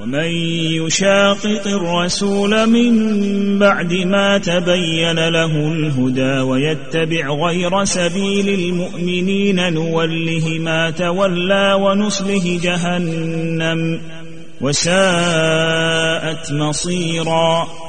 ومن يشاقق الرسول من بعد ما تبين له الهدى ويتبع غير سبيل المؤمنين نوله ما تولى ونصله جهنم وساءت مصيراً